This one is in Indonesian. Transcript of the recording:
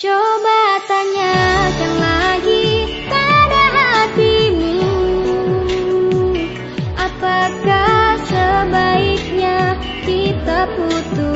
Coba tanyakan lagi pada hatimu. Apakah sebaiknya kita putus?